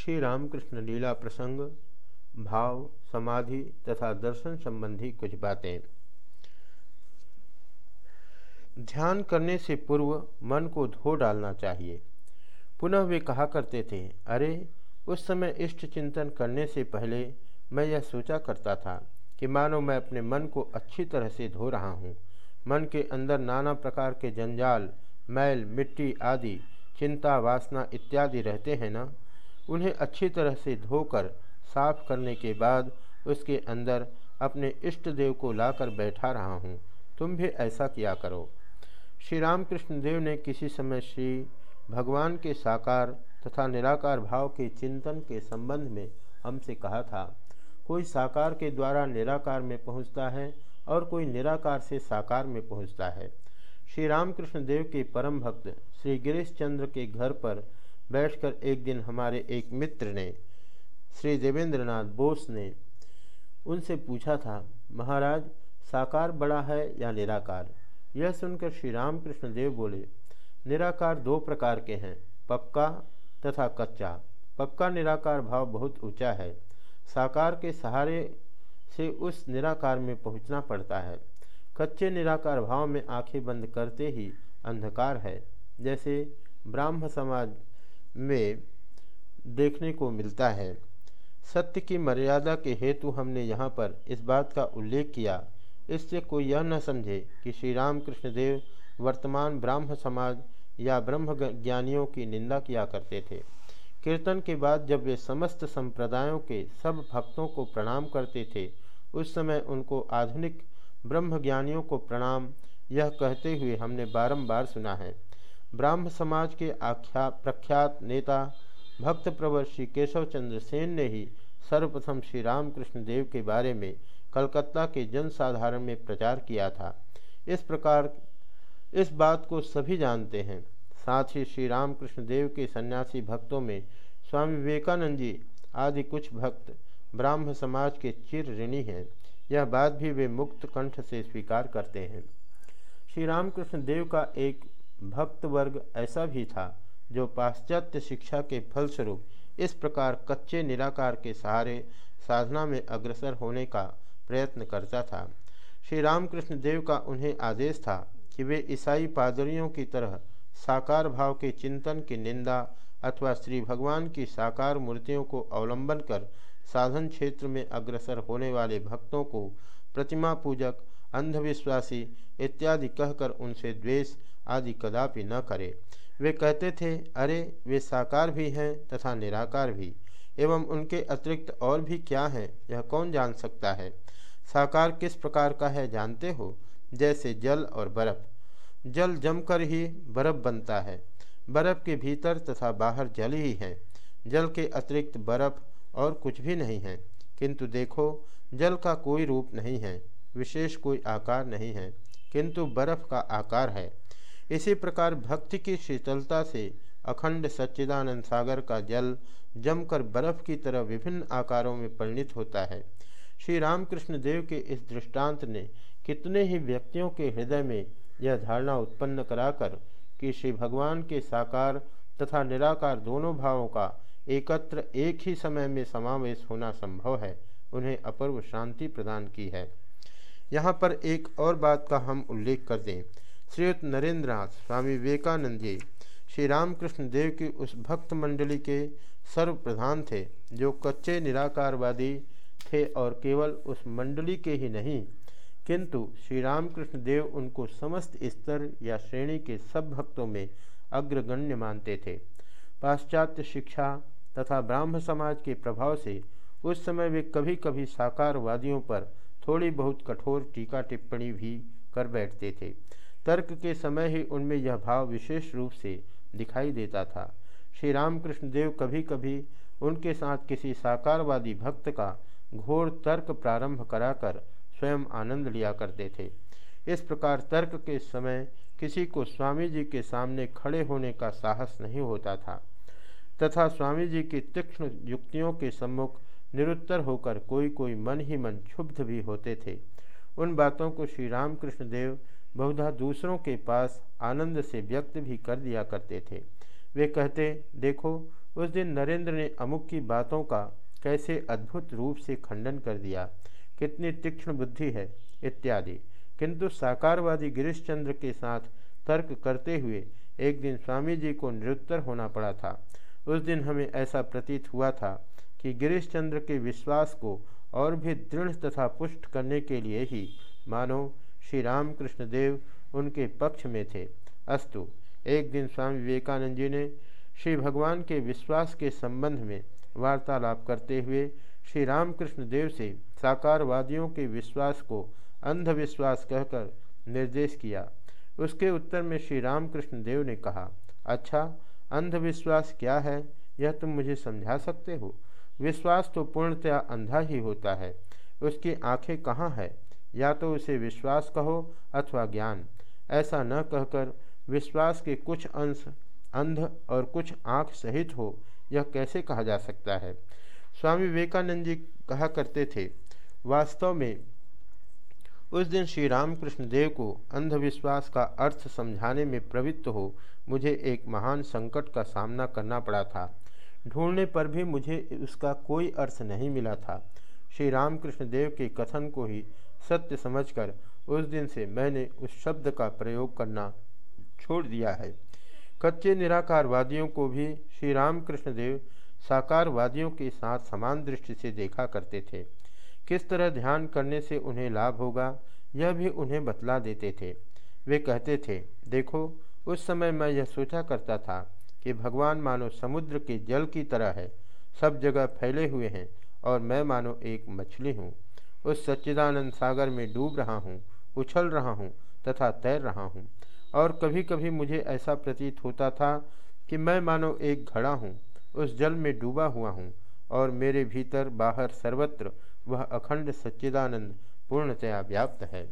श्री रामकृष्ण लीला प्रसंग, भाव, समाधि तथा दर्शन संबंधी कुछ बातें। ध्यान करने से पूर्व मन को धो डालना चाहिए। पुनः वे कहा करते थे, अरे, उस समय इष्ट चिंतन करने से पहले मैं यह सोचा करता था कि मानो मैं अपने मन को अच्छी तरह से धो रहा हूँ। मन के अंदर नाना प्रकार के जंजाल, मैल, मिट्टी आदि, चिंता, वासना इत्यादि रहते हैं ना? उन्हें अच्छी तरह से धोकर साफ़ करने के बाद उसके अंदर अपने इष्ट देव को लाकर बैठा रहा हूँ। तुम भी ऐसा किया करो। श्री रामकृष्ण देव ने किसी समय श्री भगवान के साकार तथा निराकार भाव के चिंतन के संबंध में हमसे कहा था, कोई साकार के द्वारा निराकार में पहुँचता है और कोई निराकार से साकार में पहुँचता है। श्री रामकृष्ण देव के परम भक्त श्री गिरीश चंद्र के घर पर बैठकर एक दिन हमारे एक मित्र ने, श्री देवेंद्रनाथ बोस ने उनसे पूछा था, महाराज, साकार बड़ा है या निराकार? यह सुनकर श्री रामकृष्ण देव बोले, निराकार दो प्रकार के हैं, पक्का तथा कच्चा। पक्का निराकार भाव बहुत ऊँचा है। साकार के सहारे से उस निराकार में पहुँचना पड़ता है। कच्चे निराकार भाव में आँखें बंद करते ही अंधकार है। जैसे ब्राह्म समाज में देखने को मिलता है। सत्य की मर्यादा के हेतु हमने यहाँ पर इस बात का उल्लेख किया। इससे कोई यह न समझे कि श्री रामकृष्ण देव वर्तमान ब्राह्म समाज या ब्रह्म ज्ञानियों की निंदा किया करते थे। कीर्तन के बाद जब वे समस्त संप्रदायों के सब भक्तों को प्रणाम करते थे, उस समय उनको आधुनिक ब्रह्म ज्ञानियों को प्रणाम यह कहते हुए हमने बारंबार सुना है। ब्राह्म समाज के आख्या, प्रख्यात नेता, भक्त प्रवर श्री केशव चंद्र सेन ने ही सर्वप्रथम श्री रामकृष्ण देव के बारे में कलकत्ता के जनसाधारण में प्रचार किया था। इस प्रकार, इस बात को सभी जानते हैं। साथ ही श्री रामकृष्ण देव के सन्यासी भक्तों में स्वामी विवेकानंद जी आदि कुछ भक्त ब्राह्म समाज के चिर ऋणी हैं। यह बात भी वे मुक्त कंठ से स्वीकार करते हैं। श्री रामकृष्ण देव का एक भक्त वर्ग ऐसा भी था जो पाश्चात्य शिक्षा के फलस्वरूप इस प्रकार कच्चे निराकार के सहारे साधना में अग्रसर होने का प्रयत्न करता था। श्री रामकृष्ण देव का उन्हें आदेश था कि वे ईसाई पादरियों की तरह साकार भाव के चिंतन की निंदा अथवा श्री भगवान की साकार मूर्तियों को अवलंबन कर साधन क्षेत्र में अग्रसर होने वाले भक्तों को प्रतिमा पूजक अंधविश्वासी इत्यादि कहकर उनसे द्वेष आदि कदापि न करे। वे कहते थे, अरे, वे साकार भी हैं तथा निराकार भी, एवं उनके अतिरिक्त और भी क्या हैं, यह कौन जान सकता है? साकार किस प्रकार का है जानते हो? जैसे जल और बर्फ़। जल जमकर ही बर्फ़ बनता है। बर्फ़ के भीतर तथा बाहर जल ही है। जल के अतिरिक्त बर्फ़ और कुछ भी नहीं है। किंतु देखो, जल का कोई रूप नहीं है, विशेष कोई आकार नहीं है, किंतु बर्फ़ का आकार है। इसी प्रकार भक्ति की शीतलता से अखंड सच्चिदानंद सागर का जल जमकर बर्फ़ की तरह विभिन्न आकारों में परिणित होता है। श्री रामकृष्ण देव के इस दृष्टांत ने कितने ही व्यक्तियों के हृदय में यह धारणा उत्पन्न कराकर कि श्री भगवान के साकार तथा निराकार दोनों भावों का एकत्र एक ही समय में समावेश होना संभव है, उन्हें अपूर्व शांति प्रदान की है। यहाँ पर एक और बात का हम उल्लेख कर दें। श्रीयुक्त नरेंद्रनाथ स्वामी विवेकानंद जी श्री रामकृष्ण देव की उस भक्त मंडली के सर्व प्रधान थे, जो कच्चे, निराकारवादी थे और केवल उस मंडली के ही नहीं, किंतु श्री रामकृष्ण देव उनको समस्त स्तर या श्रेणी के सब भक्तों में अग्रगण्य मानते थे। पाश्चात्य शिक्षा तथा ब्राह्म समाज के प्रभाव से उस समय वे कभी कभी साकारवादियों पर थोड़ी बहुत कठोर टीका टिप्पणी भी कर बैठते थे। तर्क के समय ही उनमें यह भाव विशेष रूप से दिखाई देता था। श्री रामकृष्ण देव कभी कभी उनके साथ किसी साकारवादी भक्त का घोर तर्क प्रारंभ कराकर स्वयं आनंद लिया करते थे। इस प्रकार तर्क के समय किसी को स्वामी जी के सामने खड़े होने का साहस नहीं होता था, तथा स्वामी जी की तीक्ष्ण युक्तियों के सम्मुख निरुत्तर होकर कोई कोई मन ही मन क्षुब्ध भी होते थे। उन बातों को श्री रामकृष्ण देव बहुधा दूसरों के पास आनंद से व्यक्त भी कर दिया करते थे। वे कहते, देखो, उस दिन नरेंद्र ने अमुक की बातों का कैसे अद्भुत रूप से खंडन कर दिया। कितनी तीक्ष्ण बुद्धि है, इत्यादि। किंतु साकारवादी गिरीश चंद्र के साथ तर्क करते हुए एक दिन स्वामी जी को निरुत्तर होना पड़ा था। उस दिन हमें ऐसा प्रतीत हुआ था कि गिरीश चंद्र के विश्वास को और भी दृढ़ तथा पुष्ट करने के लिए ही, मानो श्री रामकृष्ण देव उनके पक्ष में थे। अस्तु, एक दिन स्वामी विवेकानंद जी ने श्री भगवान के विश्वास के संबंध में वार्तालाप करते हुए श्री रामकृष्ण देव से साकारवादियों के विश्वास को अंधविश्वास कहकर निर्देश किया। उसके उत्तर में श्री रामकृष्ण देव ने कहा अच्छा अंधविश्वास क्या है? यह तुम मुझे समझा सकते हो। विश्वास तो पूर्णतया अंधा ही होता है। उसकी आँखें कहाँ है? या तो उसे विश्वास कहो अथवा ज्ञान। ऐसा न कहकर विश्वास के कुछ अंश अंध और कुछ आँख सहित हो, यह कैसे कहा जा सकता है? स्वामी विवेकानंद जी कहा करते थे, वास्तव में उस दिन श्री रामकृष्ण देव को अंधविश्वास का अर्थ समझाने में प्रवृत्त हो, मुझे एक महान संकट का सामना करना पड़ा था। ढूँढने पर भी मुझे उसका कोई अर्थ नहीं मिला था। श्री रामकृष्ण देव के कथन को ही सत्य समझकर उस दिन से मैंने उस शब्द का प्रयोग करना छोड़ दिया है। कच्चे निराकारवादियों को भी श्री रामकृष्ण देव साकारवादियों के साथ समान दृष्टि से देखा करते थे। किस तरह ध्यान करने से उन्हें लाभ होगा, यह भी उन्हें बतला देते थे। वे कहते थे, देखो, उस समय मैं यह सोचा करता था कि भगवान मानो समुद्र के जल की तरह है, सब जगह फैले हुए हैं और मैं मानो एक मछली हूँ। उस सच्चिदानंद सागर में डूब रहा हूँ, उछल रहा हूँ तथा तैर रहा हूँ। और कभी कभी मुझे ऐसा प्रतीत होता था कि मैं मानो एक घड़ा हूँ, उस जल में डूबा हुआ हूँ और मेरे भीतर बाहर सर्वत्र वह अखंड सच्चिदानंद पूर्णतया व्याप्त है।